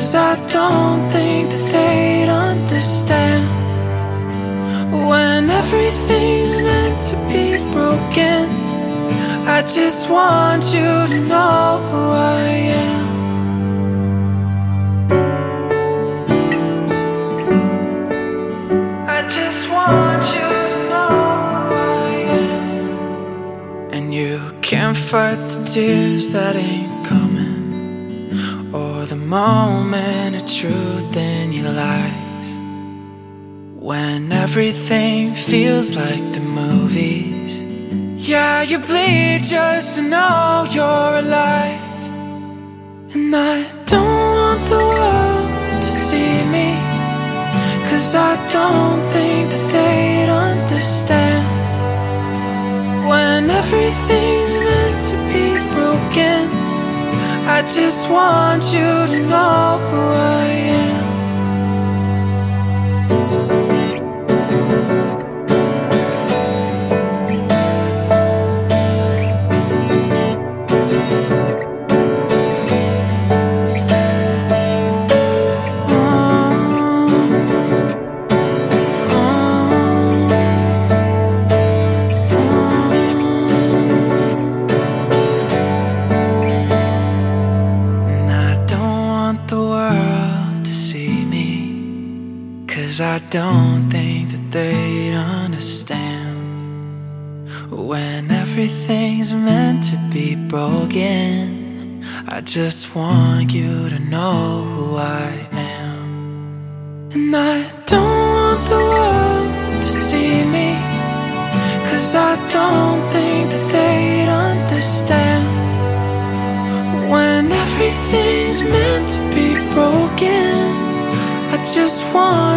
Cause I don't think that they'd understand. When everything's meant to be broken, I just want you to know who I am. I just want you to know who I am. And you can't fight the tears that ain't coming, the moment of truth in your lies. When everything feels like the movies, yeah, you bleed just to know you're alive. And I don't want the world to see me. Cause I don't think I just want you to know who I am Cause I don't think that they'd understand. When everything's meant to be broken, I just want you to know who I am. And I don't want the world to see me. Cause I don't think that they'd understand. When everything's meant to be broken, I just want